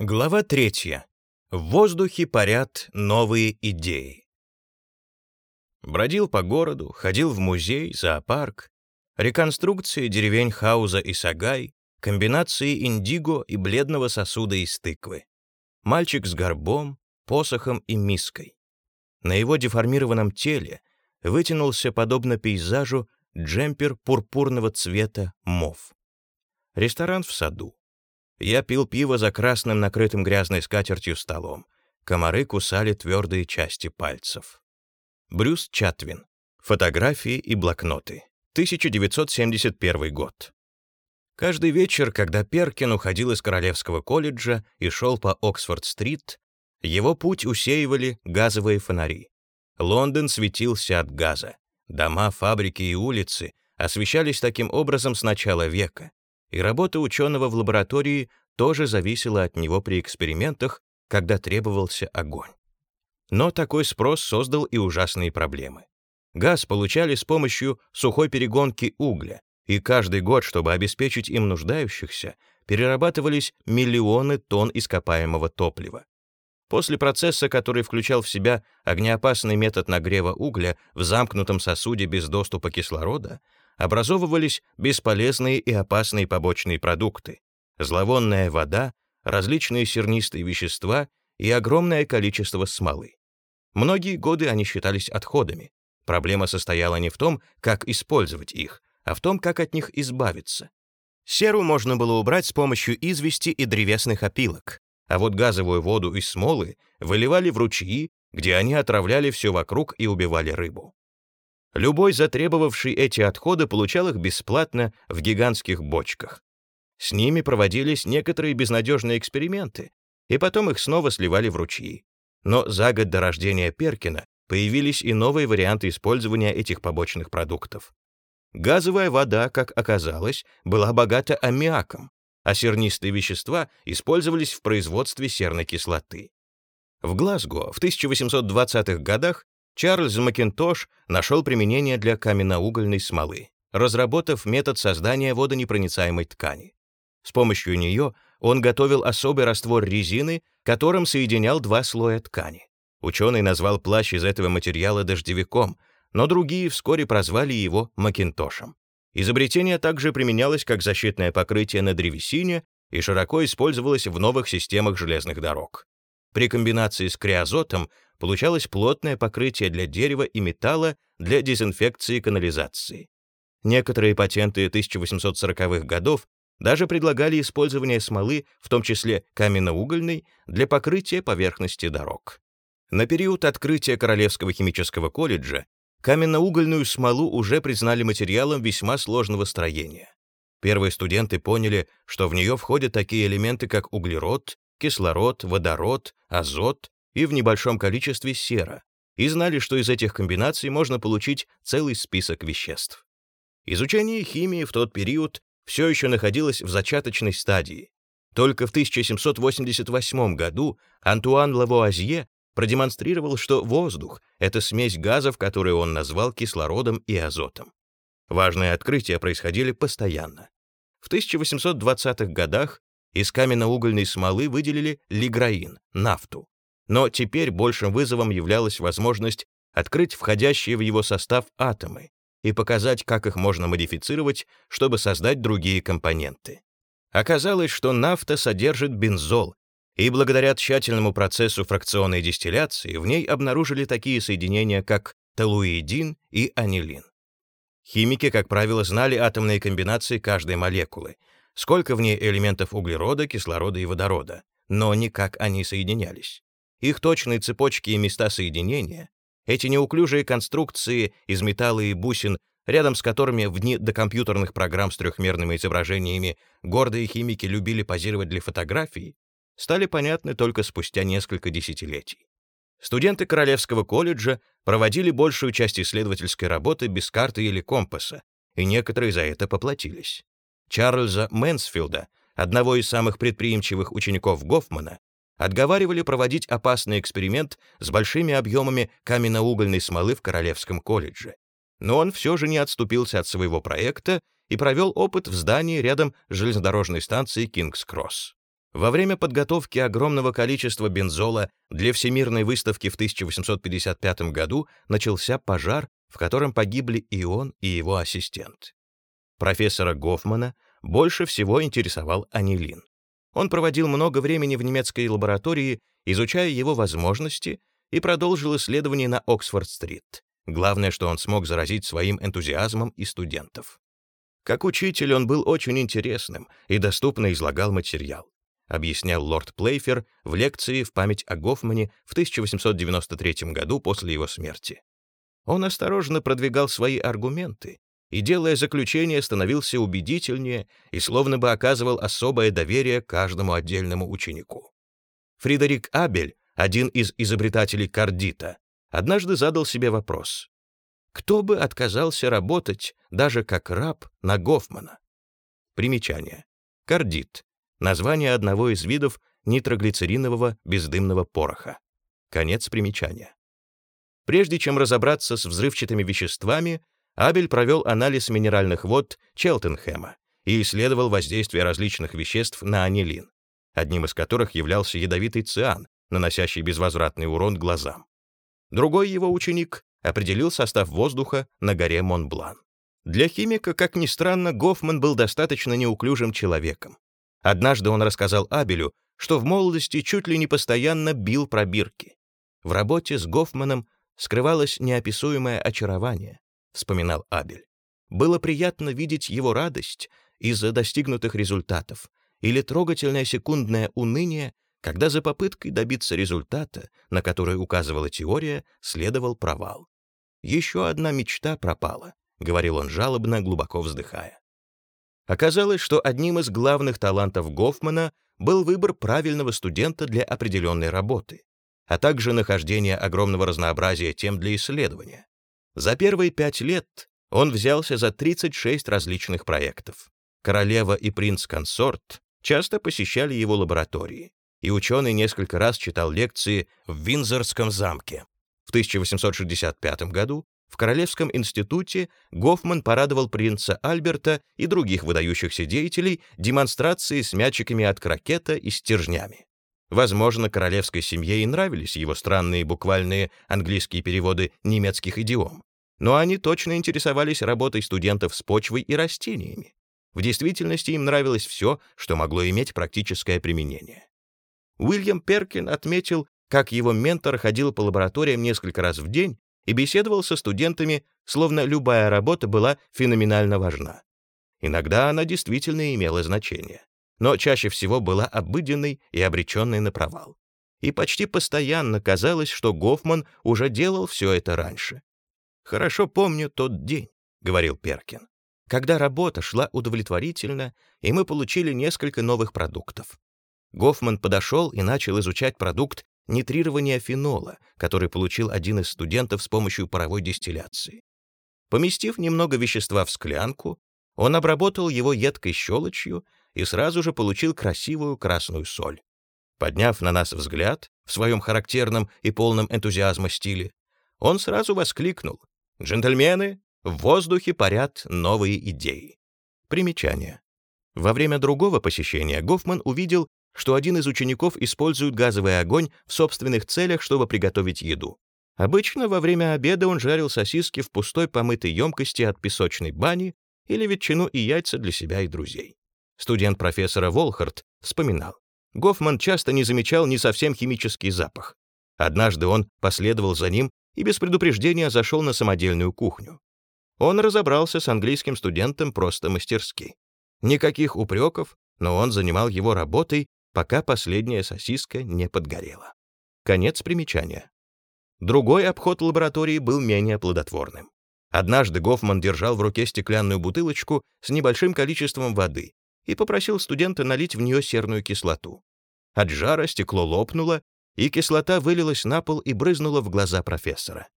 Глава третья. В воздухе парят новые идеи. Бродил по городу, ходил в музей, зоопарк, реконструкции деревень Хауза и Сагай, комбинации индиго и бледного сосуда из тыквы. Мальчик с горбом, посохом и миской. На его деформированном теле вытянулся, подобно пейзажу, джемпер пурпурного цвета мов. Ресторан в саду. Я пил пиво за красным, накрытым грязной скатертью столом. Комары кусали твердые части пальцев. Брюс Чатвин. Фотографии и блокноты. 1971 год. Каждый вечер, когда Перкин уходил из Королевского колледжа и шел по Оксфорд-стрит, его путь усеивали газовые фонари. Лондон светился от газа. Дома, фабрики и улицы освещались таким образом с начала века и работа ученого в лаборатории тоже зависела от него при экспериментах, когда требовался огонь. Но такой спрос создал и ужасные проблемы. Газ получали с помощью сухой перегонки угля, и каждый год, чтобы обеспечить им нуждающихся, перерабатывались миллионы тонн ископаемого топлива. После процесса, который включал в себя огнеопасный метод нагрева угля в замкнутом сосуде без доступа кислорода, образовывались бесполезные и опасные побочные продукты, зловонная вода, различные сернистые вещества и огромное количество смолы. Многие годы они считались отходами. Проблема состояла не в том, как использовать их, а в том, как от них избавиться. Серу можно было убрать с помощью извести и древесных опилок, а вот газовую воду из смолы выливали в ручьи, где они отравляли все вокруг и убивали рыбу. Любой, затребовавший эти отходы, получал их бесплатно в гигантских бочках. С ними проводились некоторые безнадежные эксперименты, и потом их снова сливали в ручьи. Но за год до рождения Перкина появились и новые варианты использования этих побочных продуктов. Газовая вода, как оказалось, была богата аммиаком, а сернистые вещества использовались в производстве серной кислоты. В Глазго в 1820-х годах Чарльз Макинтош нашел применение для каменноугольной смолы, разработав метод создания водонепроницаемой ткани. С помощью нее он готовил особый раствор резины, которым соединял два слоя ткани. Ученый назвал плащ из этого материала дождевиком, но другие вскоре прозвали его Макинтошем. Изобретение также применялось как защитное покрытие на древесине и широко использовалось в новых системах железных дорог. При комбинации с криозотом получалось плотное покрытие для дерева и металла для дезинфекции канализации. Некоторые патенты 1840-х годов даже предлагали использование смолы, в том числе каменноугольной, для покрытия поверхности дорог. На период открытия Королевского химического колледжа каменноугольную смолу уже признали материалом весьма сложного строения. Первые студенты поняли, что в нее входят такие элементы, как углерод, кислород, водород, азот и в небольшом количестве сера, и знали, что из этих комбинаций можно получить целый список веществ. Изучение химии в тот период все еще находилось в зачаточной стадии. Только в 1788 году Антуан Лавуазье продемонстрировал, что воздух — это смесь газов, которые он назвал кислородом и азотом. Важные открытия происходили постоянно. В 1820-х годах из каменноугольной смолы выделили лиграин, нафту. Но теперь большим вызовом являлась возможность открыть входящие в его состав атомы и показать, как их можно модифицировать, чтобы создать другие компоненты. Оказалось, что нафта содержит бензол, и благодаря тщательному процессу фракционной дистилляции в ней обнаружили такие соединения, как толуидин и анилин. Химики, как правило, знали атомные комбинации каждой молекулы, сколько в ней элементов углерода, кислорода и водорода, но не как они соединялись. Их точные цепочки и места соединения, эти неуклюжие конструкции из металла и бусин, рядом с которыми в дни до компьютерных программ с трехмерными изображениями гордые химики любили позировать для фотографий, стали понятны только спустя несколько десятилетий. Студенты Королевского колледжа проводили большую часть исследовательской работы без карты или компаса, и некоторые за это поплатились. Чарльза Мэнсфилда, одного из самых предприимчивых учеников Гофмана, отговаривали проводить опасный эксперимент с большими объемами каменноугольной смолы в Королевском колледже. Но он все же не отступился от своего проекта и провел опыт в здании рядом с железнодорожной станцией Кингс-Кросс. Во время подготовки огромного количества бензола для Всемирной выставки в 1855 году начался пожар, в котором погибли и он, и его ассистент. Профессора Гофмана больше всего интересовал анилин. Он проводил много времени в немецкой лаборатории, изучая его возможности, и продолжил исследования на Оксфорд-стрит. Главное, что он смог заразить своим энтузиазмом и студентов. Как учитель он был очень интересным и доступно излагал материал объяснял лорд Плейфер в лекции в память о Гофмане в 1893 году после его смерти. Он осторожно продвигал свои аргументы и, делая заключение, становился убедительнее и словно бы оказывал особое доверие каждому отдельному ученику. Фридерик Абель, один из изобретателей кардита, однажды задал себе вопрос. Кто бы отказался работать даже как раб на Гофмана? Примечание. Кардит название одного из видов нитроглицеринового бездымного пороха. Конец примечания. Прежде чем разобраться с взрывчатыми веществами, Абель провел анализ минеральных вод Челтенхэма и исследовал воздействие различных веществ на анилин, одним из которых являлся ядовитый циан, наносящий безвозвратный урон глазам. Другой его ученик определил состав воздуха на горе Монблан. Для химика, как ни странно, Гофман был достаточно неуклюжим человеком. Однажды он рассказал Абелю, что в молодости чуть ли не постоянно бил пробирки. В работе с Гофманом скрывалось неописуемое очарование, вспоминал Абель. Было приятно видеть его радость из-за достигнутых результатов или трогательное секундное уныние, когда за попыткой добиться результата, на который указывала теория, следовал провал. «Еще одна мечта пропала», — говорил он жалобно, глубоко вздыхая. Оказалось, что одним из главных талантов Гофмана был выбор правильного студента для определенной работы, а также нахождение огромного разнообразия тем для исследования. За первые пять лет он взялся за 36 различных проектов. Королева и принц-консорт часто посещали его лаборатории, и ученый несколько раз читал лекции в Винзорском замке. В 1865 году в Королевском институте Гофман порадовал принца Альберта и других выдающихся деятелей демонстрацией с мячиками от крокета и стержнями. Возможно, королевской семье и нравились его странные буквальные английские переводы немецких идиом, но они точно интересовались работой студентов с почвой и растениями. В действительности им нравилось все, что могло иметь практическое применение. Уильям Перкин отметил, как его ментор ходил по лабораториям несколько раз в день и беседовал со студентами, словно любая работа была феноменально важна. Иногда она действительно имела значение, но чаще всего была обыденной и обреченной на провал. И почти постоянно казалось, что Гофман уже делал все это раньше. «Хорошо помню тот день», — говорил Перкин, когда работа шла удовлетворительно, и мы получили несколько новых продуктов. Гофман подошел и начал изучать продукт нитрирования фенола, который получил один из студентов с помощью паровой дистилляции. Поместив немного вещества в склянку, он обработал его едкой щелочью и сразу же получил красивую красную соль. Подняв на нас взгляд в своем характерном и полном энтузиазма стиле, он сразу воскликнул «Джентльмены, в воздухе парят новые идеи». Примечание. Во время другого посещения Гофман увидел что один из учеников использует газовый огонь в собственных целях, чтобы приготовить еду. Обычно во время обеда он жарил сосиски в пустой помытой емкости от песочной бани или ветчину и яйца для себя и друзей. Студент профессора Волхард вспоминал. Гофман часто не замечал не совсем химический запах. Однажды он последовал за ним и без предупреждения зашел на самодельную кухню. Он разобрался с английским студентом просто мастерски. Никаких упреков, но он занимал его работой пока последняя сосиска не подгорела. Конец примечания. Другой обход лаборатории был менее плодотворным. Однажды Гофман держал в руке стеклянную бутылочку с небольшим количеством воды и попросил студента налить в нее серную кислоту. От жара стекло лопнуло, и кислота вылилась на пол и брызнула в глаза профессора.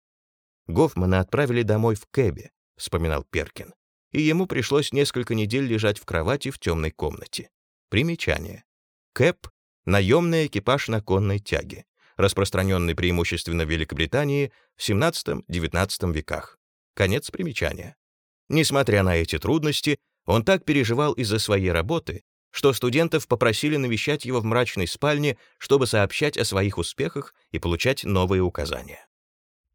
Гофмана отправили домой в кэбе, вспоминал Перкин, и ему пришлось несколько недель лежать в кровати в темной комнате. Примечание. Кэп — наемный экипаж на конной тяге, распространенный преимущественно в Великобритании в XVII-XIX веках. Конец примечания. Несмотря на эти трудности, он так переживал из-за своей работы, что студентов попросили навещать его в мрачной спальне, чтобы сообщать о своих успехах и получать новые указания.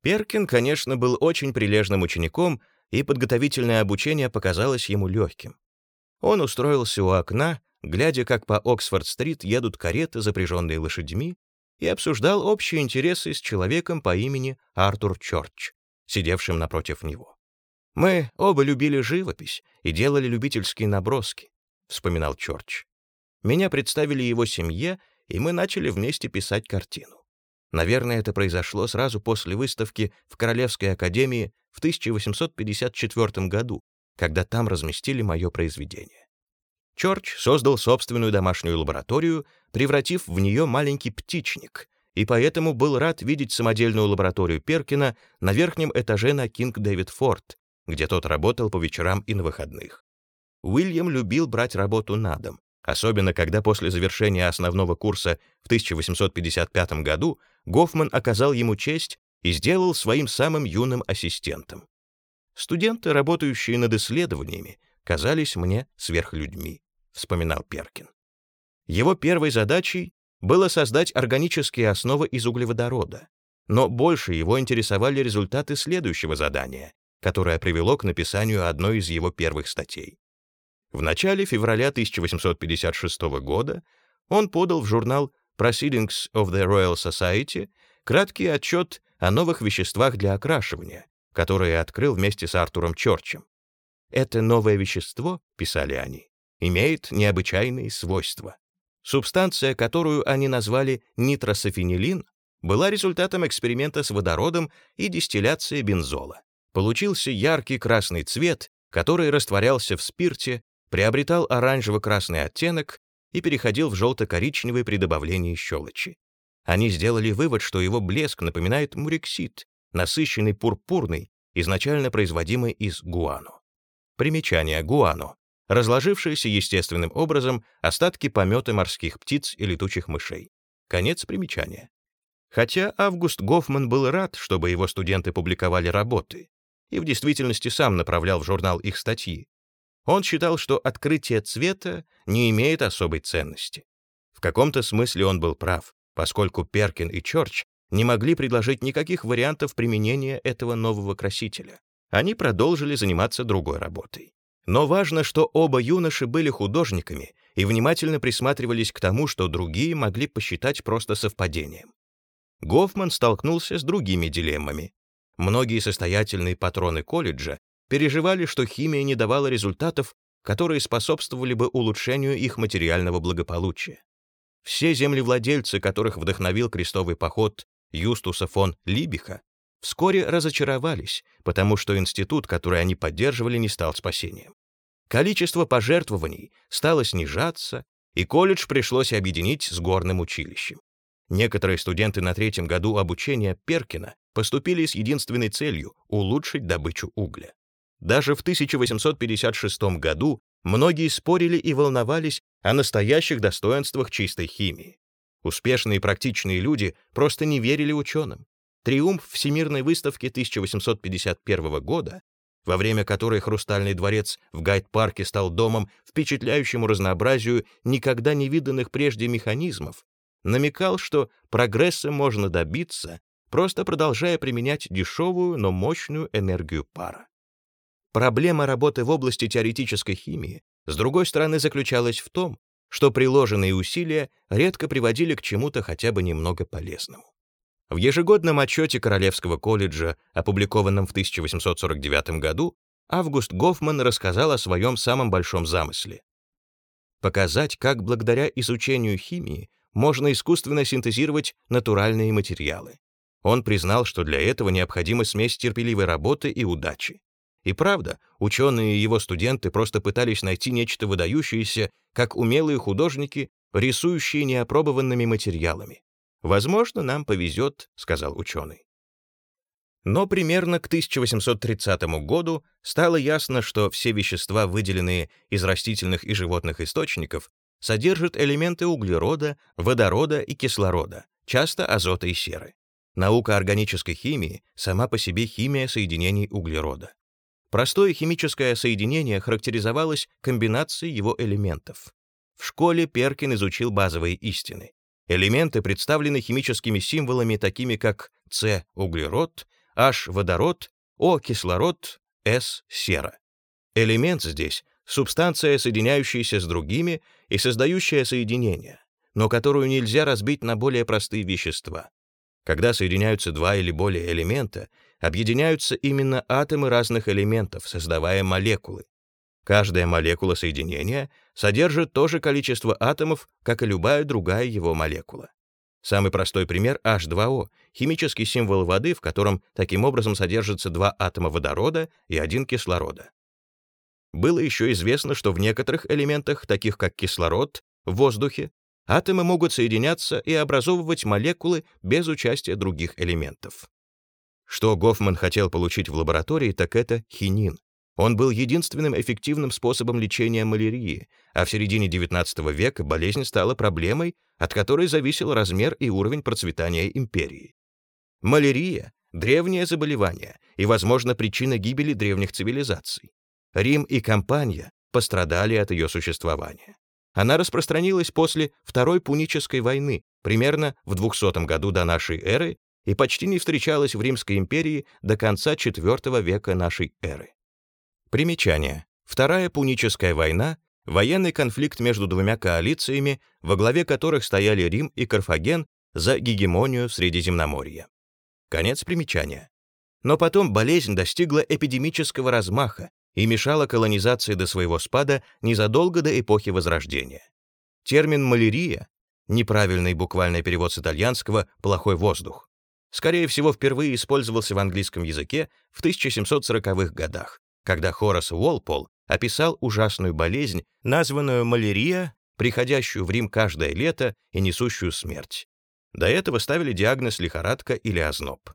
Перкин, конечно, был очень прилежным учеником, и подготовительное обучение показалось ему легким. Он устроился у окна, глядя, как по Оксфорд-стрит едут кареты, запряженные лошадьми, и обсуждал общие интересы с человеком по имени Артур Чорч, сидевшим напротив него. «Мы оба любили живопись и делали любительские наброски», — вспоминал Чорч. «Меня представили его семье, и мы начали вместе писать картину. Наверное, это произошло сразу после выставки в Королевской академии в 1854 году, когда там разместили мое произведение. Чорч создал собственную домашнюю лабораторию, превратив в нее маленький птичник, и поэтому был рад видеть самодельную лабораторию Перкина на верхнем этаже на Кинг-Дэвид-Форд, где тот работал по вечерам и на выходных. Уильям любил брать работу на дом, особенно когда после завершения основного курса в 1855 году Гофман оказал ему честь и сделал своим самым юным ассистентом. Студенты, работающие над исследованиями, казались мне сверхлюдьми, вспоминал Перкин. Его первой задачей было создать органические основы из углеводорода, но больше его интересовали результаты следующего задания, которое привело к написанию одной из его первых статей. В начале февраля 1856 года он подал в журнал Proceedings of the Royal Society краткий отчет о новых веществах для окрашивания, которые открыл вместе с Артуром Чорчем. «Это новое вещество», — писали они, — «имеет необычайные свойства. Субстанция, которую они назвали нитрософенилин, была результатом эксперимента с водородом и дистилляции бензола. Получился яркий красный цвет, который растворялся в спирте, приобретал оранжево-красный оттенок и переходил в желто-коричневый при добавлении щелочи. Они сделали вывод, что его блеск напоминает мурексид, насыщенный пурпурный, изначально производимый из гуано. Примечание гуано разложившиеся естественным образом остатки помета морских птиц и летучих мышей. Конец примечания. Хотя Август Гофман был рад, чтобы его студенты публиковали работы, и в действительности сам направлял в журнал их статьи, он считал, что открытие цвета не имеет особой ценности. В каком-то смысле он был прав, поскольку Перкин и Чорч не могли предложить никаких вариантов применения этого нового красителя. Они продолжили заниматься другой работой. Но важно, что оба юноши были художниками и внимательно присматривались к тому, что другие могли посчитать просто совпадением. Гофман столкнулся с другими дилеммами. Многие состоятельные патроны колледжа переживали, что химия не давала результатов, которые способствовали бы улучшению их материального благополучия. Все землевладельцы, которых вдохновил крестовый поход Юстуса фон Либиха, вскоре разочаровались, потому что институт, который они поддерживали, не стал спасением. Количество пожертвований стало снижаться, и колледж пришлось объединить с горным училищем. Некоторые студенты на третьем году обучения Перкина поступили с единственной целью — улучшить добычу угля. Даже в 1856 году многие спорили и волновались о настоящих достоинствах чистой химии. Успешные и практичные люди просто не верили ученым. Триумф Всемирной выставки 1851 года, во время которой Хрустальный дворец в Гайд-парке стал домом впечатляющему разнообразию никогда не виданных прежде механизмов, намекал, что прогресса можно добиться, просто продолжая применять дешевую, но мощную энергию пара. Проблема работы в области теоретической химии, с другой стороны, заключалась в том, что приложенные усилия редко приводили к чему-то хотя бы немного полезному. В ежегодном отчете Королевского колледжа, опубликованном в 1849 году, Август Гофман рассказал о своем самом большом замысле. Показать, как благодаря изучению химии можно искусственно синтезировать натуральные материалы. Он признал, что для этого необходима смесь терпеливой работы и удачи. И правда, ученые и его студенты просто пытались найти нечто выдающееся, как умелые художники, рисующие неопробованными материалами. «Возможно, нам повезет», — сказал ученый. Но примерно к 1830 году стало ясно, что все вещества, выделенные из растительных и животных источников, содержат элементы углерода, водорода и кислорода, часто азота и серы. Наука органической химии сама по себе химия соединений углерода. Простое химическое соединение характеризовалось комбинацией его элементов. В школе Перкин изучил базовые истины. Элементы представлены химическими символами, такими как С — углерод, H — водород, O — кислород, S — сера. Элемент здесь — субстанция, соединяющаяся с другими и создающая соединение, но которую нельзя разбить на более простые вещества. Когда соединяются два или более элемента, объединяются именно атомы разных элементов, создавая молекулы. Каждая молекула соединения содержит то же количество атомов, как и любая другая его молекула. Самый простой пример — H2O, химический символ воды, в котором таким образом содержатся два атома водорода и один кислорода. Было еще известно, что в некоторых элементах, таких как кислород, в воздухе, атомы могут соединяться и образовывать молекулы без участия других элементов. Что Гофман хотел получить в лаборатории, так это хинин. Он был единственным эффективным способом лечения малярии, а в середине XIX века болезнь стала проблемой, от которой зависел размер и уровень процветания империи. Малярия — древнее заболевание и, возможно, причина гибели древних цивилизаций. Рим и Кампания пострадали от ее существования. Она распространилась после Второй Пунической войны, примерно в 200 году до нашей эры, и почти не встречалась в Римской империи до конца IV века нашей эры. Примечание. Вторая Пуническая война — военный конфликт между двумя коалициями, во главе которых стояли Рим и Карфаген за гегемонию Средиземноморья. Конец примечания. Но потом болезнь достигла эпидемического размаха и мешала колонизации до своего спада незадолго до эпохи Возрождения. Термин «малярия» — неправильный буквальный перевод с итальянского «плохой воздух», скорее всего, впервые использовался в английском языке в 1740-х годах когда Хорас Уолпол описал ужасную болезнь, названную малярия, приходящую в Рим каждое лето и несущую смерть. До этого ставили диагноз лихорадка или озноб.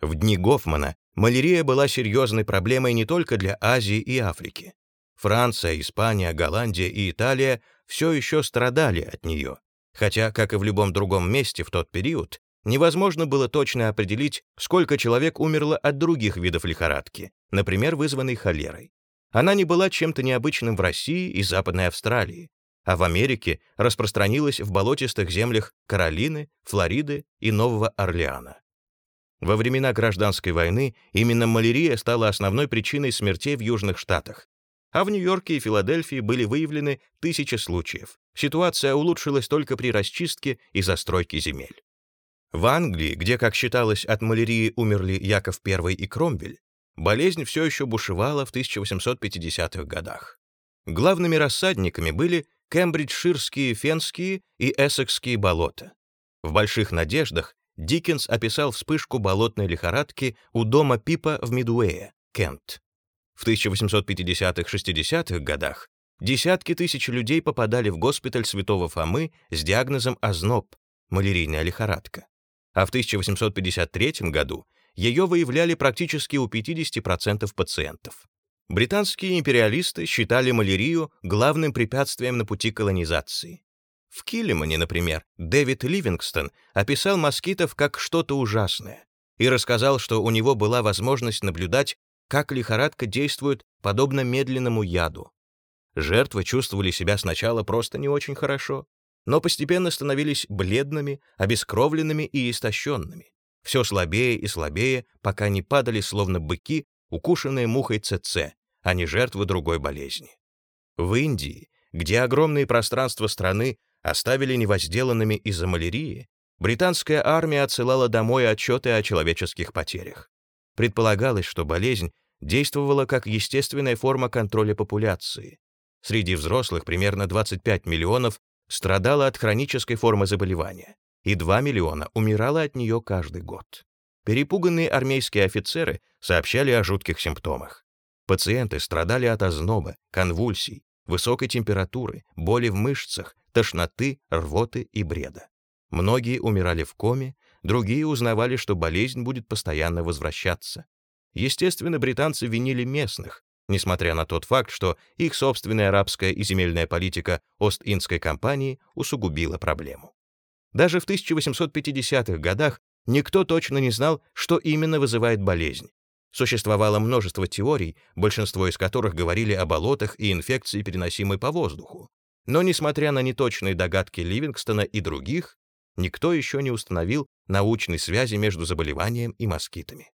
В дни Гофмана малярия была серьезной проблемой не только для Азии и Африки. Франция, Испания, Голландия и Италия все еще страдали от нее, хотя, как и в любом другом месте в тот период, невозможно было точно определить, сколько человек умерло от других видов лихорадки, например, вызванной холерой. Она не была чем-то необычным в России и Западной Австралии, а в Америке распространилась в болотистых землях Каролины, Флориды и Нового Орлеана. Во времена гражданской войны именно малярия стала основной причиной смертей в Южных Штатах, а в Нью-Йорке и Филадельфии были выявлены тысячи случаев. Ситуация улучшилась только при расчистке и застройке земель. В Англии, где, как считалось, от малярии умерли Яков I и Кромвель, болезнь все еще бушевала в 1850-х годах. Главными рассадниками были кембриджширские, фенские и эссекские болота. В «Больших надеждах» Диккенс описал вспышку болотной лихорадки у дома Пипа в Мидуэе, Кент. В 1850-60-х годах десятки тысяч людей попадали в госпиталь Святого Фомы с диагнозом озноб, малярийная лихорадка а в 1853 году ее выявляли практически у 50% пациентов. Британские империалисты считали малярию главным препятствием на пути колонизации. В Киллимане, например, Дэвид Ливингстон описал москитов как что-то ужасное и рассказал, что у него была возможность наблюдать, как лихорадка действует подобно медленному яду. Жертвы чувствовали себя сначала просто не очень хорошо, но постепенно становились бледными, обескровленными и истощенными, все слабее и слабее, пока не падали словно быки, укушенные мухой ЦЦ, а не жертвы другой болезни. В Индии, где огромные пространства страны оставили невозделанными из-за малярии, британская армия отсылала домой отчеты о человеческих потерях. Предполагалось, что болезнь действовала как естественная форма контроля популяции. Среди взрослых примерно 25 миллионов страдала от хронической формы заболевания, и 2 миллиона умирало от нее каждый год. Перепуганные армейские офицеры сообщали о жутких симптомах. Пациенты страдали от озноба, конвульсий, высокой температуры, боли в мышцах, тошноты, рвоты и бреда. Многие умирали в коме, другие узнавали, что болезнь будет постоянно возвращаться. Естественно, британцы винили местных, несмотря на тот факт, что их собственная арабская и земельная политика Ост-Индской компании усугубила проблему. Даже в 1850-х годах никто точно не знал, что именно вызывает болезнь. Существовало множество теорий, большинство из которых говорили о болотах и инфекции, переносимой по воздуху. Но, несмотря на неточные догадки Ливингстона и других, никто еще не установил научной связи между заболеванием и москитами.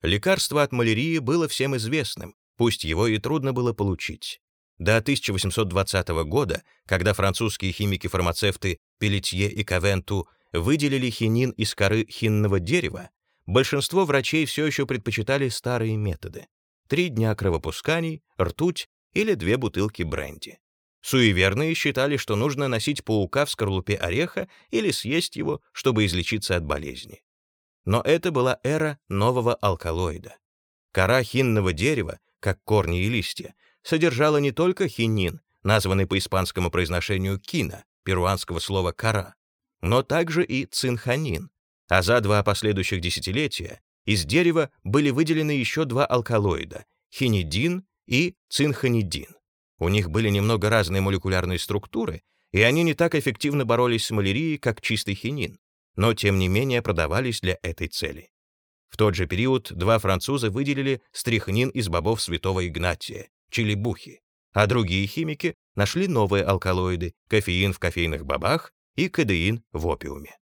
Лекарство от малярии было всем известным, пусть его и трудно было получить. До 1820 года, когда французские химики-фармацевты Пелетье и Кавенту выделили хинин из коры хинного дерева, большинство врачей все еще предпочитали старые методы. Три дня кровопусканий, ртуть или две бутылки бренди. Суеверные считали, что нужно носить паука в скорлупе ореха или съесть его, чтобы излечиться от болезни. Но это была эра нового алкалоида. Кора хинного дерева, как корни и листья, содержала не только хинин, названный по испанскому произношению кина, перуанского слова «кора», но также и цинханин, а за два последующих десятилетия из дерева были выделены еще два алкалоида — хинидин и цинханидин. У них были немного разные молекулярные структуры, и они не так эффективно боролись с малярией, как чистый хинин, но тем не менее продавались для этой цели. В тот же период два француза выделили стрихнин из бобов святого Игнатия, чилибухи, а другие химики нашли новые алкалоиды, кофеин в кофейных бобах и кадеин в опиуме.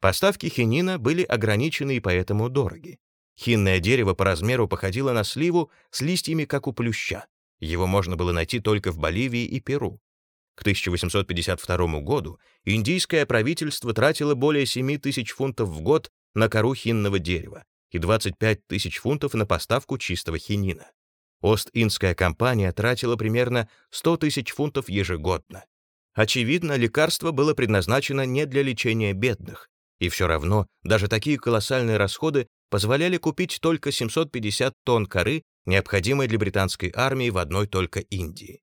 Поставки хинина были ограничены и поэтому дороги. Хинное дерево по размеру походило на сливу с листьями, как у плюща. Его можно было найти только в Боливии и Перу. К 1852 году индийское правительство тратило более 7 тысяч фунтов в год на кору хинного дерева и 25 тысяч фунтов на поставку чистого хинина. Ост-Индская компания тратила примерно 100 тысяч фунтов ежегодно. Очевидно, лекарство было предназначено не для лечения бедных, и все равно даже такие колоссальные расходы позволяли купить только 750 тонн коры, необходимой для британской армии в одной только Индии.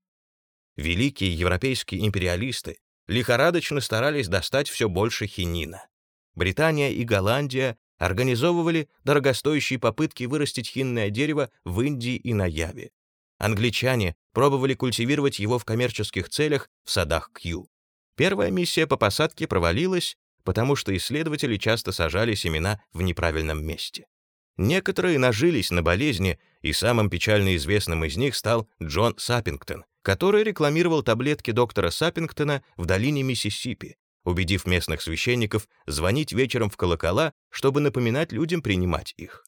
Великие европейские империалисты лихорадочно старались достать все больше хинина. Британия и Голландия организовывали дорогостоящие попытки вырастить хинное дерево в Индии и на Яве. Англичане пробовали культивировать его в коммерческих целях в садах Кью. Первая миссия по посадке провалилась, потому что исследователи часто сажали семена в неправильном месте. Некоторые нажились на болезни, и самым печально известным из них стал Джон Саппингтон, который рекламировал таблетки доктора Саппингтона в долине Миссисипи, убедив местных священников звонить вечером в колокола, чтобы напоминать людям принимать их.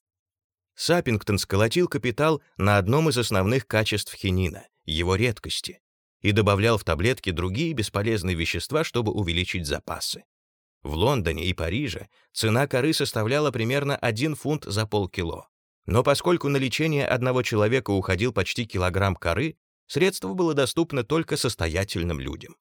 Саппингтон сколотил капитал на одном из основных качеств хинина — его редкости, и добавлял в таблетки другие бесполезные вещества, чтобы увеличить запасы. В Лондоне и Париже цена коры составляла примерно 1 фунт за полкило. Но поскольку на лечение одного человека уходил почти килограмм коры, средство было доступно только состоятельным людям.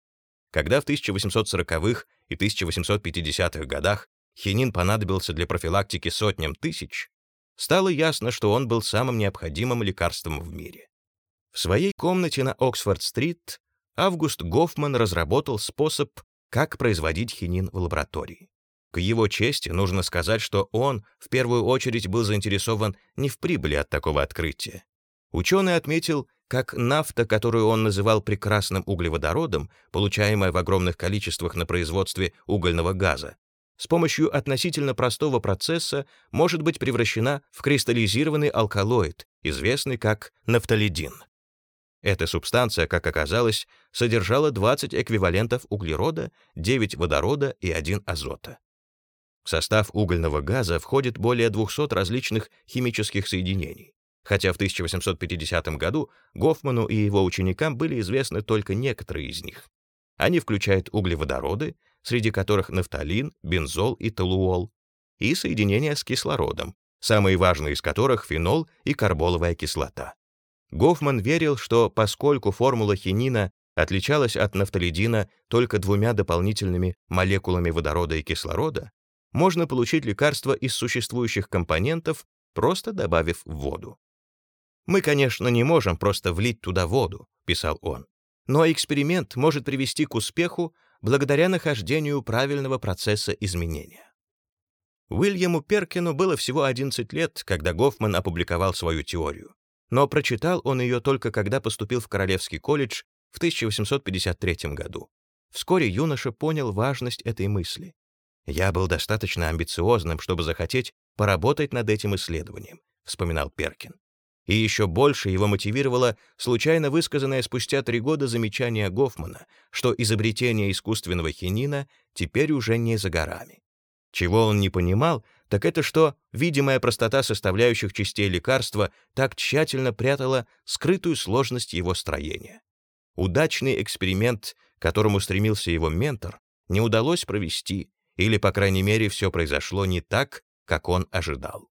Когда в 1840-х и 1850-х годах хинин понадобился для профилактики сотням тысяч, стало ясно, что он был самым необходимым лекарством в мире. В своей комнате на Оксфорд-стрит Август Гофман разработал способ, как производить хинин в лаборатории. К его чести нужно сказать, что он в первую очередь был заинтересован не в прибыли от такого открытия. Ученый отметил, как нафта, которую он называл прекрасным углеводородом, получаемая в огромных количествах на производстве угольного газа, с помощью относительно простого процесса может быть превращена в кристаллизированный алкалоид, известный как нафталидин. Эта субстанция, как оказалось, содержала 20 эквивалентов углерода, 9 водорода и 1 азота. В состав угольного газа входит более 200 различных химических соединений хотя в 1850 году Гофману и его ученикам были известны только некоторые из них. Они включают углеводороды, среди которых нафталин, бензол и толуол, и соединения с кислородом, самые важные из которых фенол и карболовая кислота. Гофман верил, что поскольку формула хинина отличалась от нафталидина только двумя дополнительными молекулами водорода и кислорода, можно получить лекарство из существующих компонентов, просто добавив воду. «Мы, конечно, не можем просто влить туда воду», — писал он, «но эксперимент может привести к успеху благодаря нахождению правильного процесса изменения». Уильяму Перкину было всего 11 лет, когда Гофман опубликовал свою теорию, но прочитал он ее только когда поступил в Королевский колледж в 1853 году. Вскоре юноша понял важность этой мысли. «Я был достаточно амбициозным, чтобы захотеть поработать над этим исследованием», — вспоминал Перкин. И еще больше его мотивировало случайно высказанное спустя три года замечание Гофмана, что изобретение искусственного хинина теперь уже не за горами. Чего он не понимал, так это что видимая простота составляющих частей лекарства так тщательно прятала скрытую сложность его строения. Удачный эксперимент, к которому стремился его ментор, не удалось провести, или, по крайней мере, все произошло не так, как он ожидал.